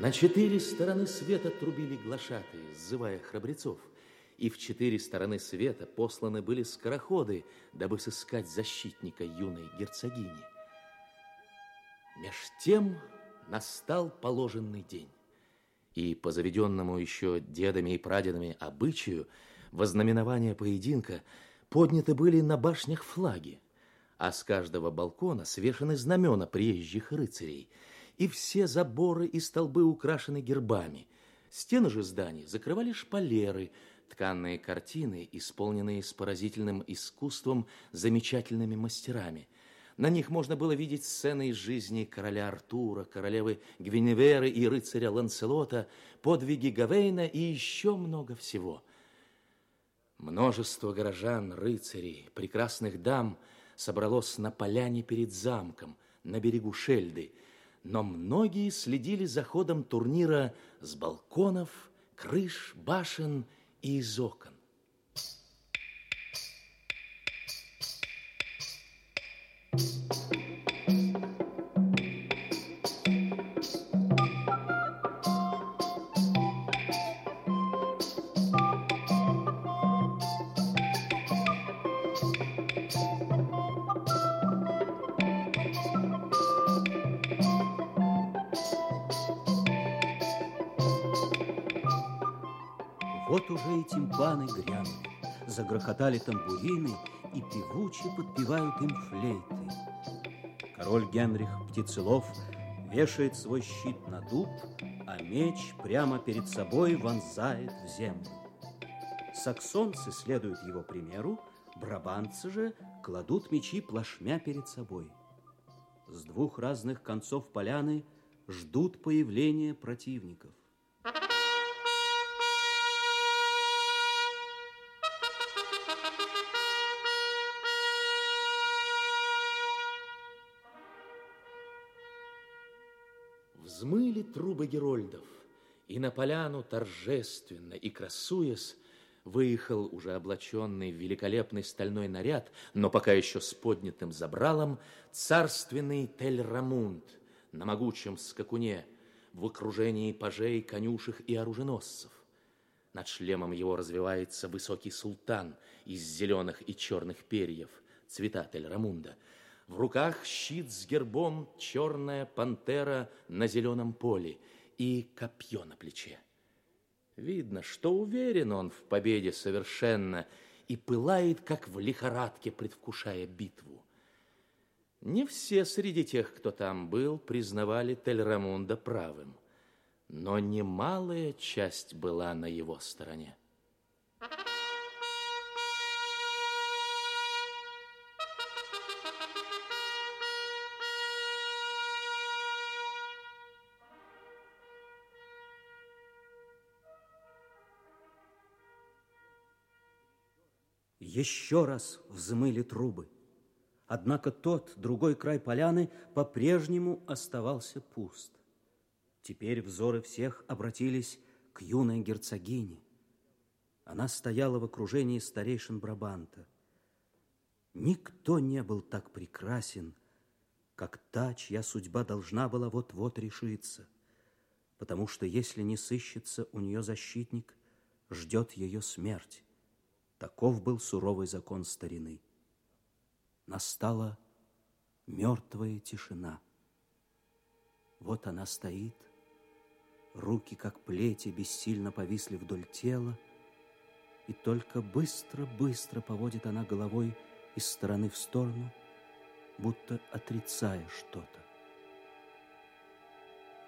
На четыре стороны света трубили глашатые, сзывая храбрецов, и в четыре стороны света посланы были скороходы, дабы сыскать защитника юной герцогини. Меж тем настал положенный день, и по заведенному еще дедами и прадедами обычаю вознаменования поединка подняты были на башнях флаги, а с каждого балкона свешены знамена приезжих рыцарей – и все заборы и столбы украшены гербами. Стены же зданий закрывали шпалеры, тканные картины, исполненные с поразительным искусством замечательными мастерами. На них можно было видеть сцены из жизни короля Артура, королевы Гвиневеры и рыцаря Ланселота, подвиги Гавейна и еще много всего. Множество горожан, рыцарей, прекрасных дам собралось на поляне перед замком, на берегу Шельды – но многие следили за ходом турнира с балконов, крыш, башен и из окон. Вот уже и тимпаны грянули, загрохотали тамбурины, и певуче подпевают им флейты. Король Генрих Птицелов вешает свой щит на дуб, а меч прямо перед собой вонзает в землю. Саксонцы следуют его примеру, брабанцы же кладут мечи плашмя перед собой. С двух разных концов поляны ждут появления противников. Взмыли трубы герольдов, и на поляну торжественно и красуясь выехал уже облаченный в великолепный стальной наряд, но пока еще с поднятым забралом, царственный Тель-Рамунд на могучем скакуне в окружении пажей, конюшек и оруженосцев. Над шлемом его развивается высокий султан из зеленых и черных перьев, цвета Тель-Рамунда – в руках щит с гербом черная пантера на зеленом поле и копье на плече. Видно, что уверен он в победе совершенно и пылает, как в лихорадке, предвкушая битву. Не все среди тех, кто там был, признавали Тель-Рамунда правым, но немалая часть была на его стороне. Еще раз взмыли трубы. Однако тот, другой край поляны, по-прежнему оставался пуст. Теперь взоры всех обратились к юной герцогине. Она стояла в окружении старейшин Брабанта. Никто не был так прекрасен, как та, чья судьба должна была вот-вот решиться, потому что если не сыщется у нее защитник, ждет ее смерть. Таков был суровый закон старины. Настала мертвая тишина. Вот она стоит, руки, как плети, бессильно повисли вдоль тела, и только быстро-быстро поводит она головой из стороны в сторону, будто отрицая что-то.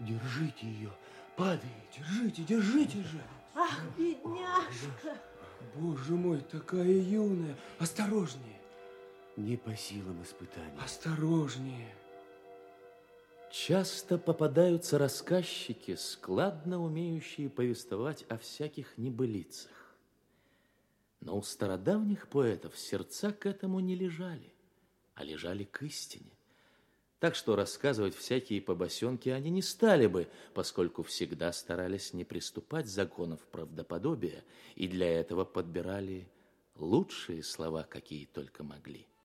Держите ее, падай, держите, держите же. Ах, бедняжка. Боже мой, такая юная. Осторожнее. Не по силам испытаний. Осторожнее. Часто попадаются рассказчики, складно умеющие повествовать о всяких небылицах. Но у стародавних поэтов сердца к этому не лежали, а лежали к истине. Так что рассказывать всякие побосенки они не стали бы, поскольку всегда старались не приступать законов правдоподобия и для этого подбирали лучшие слова, какие только могли.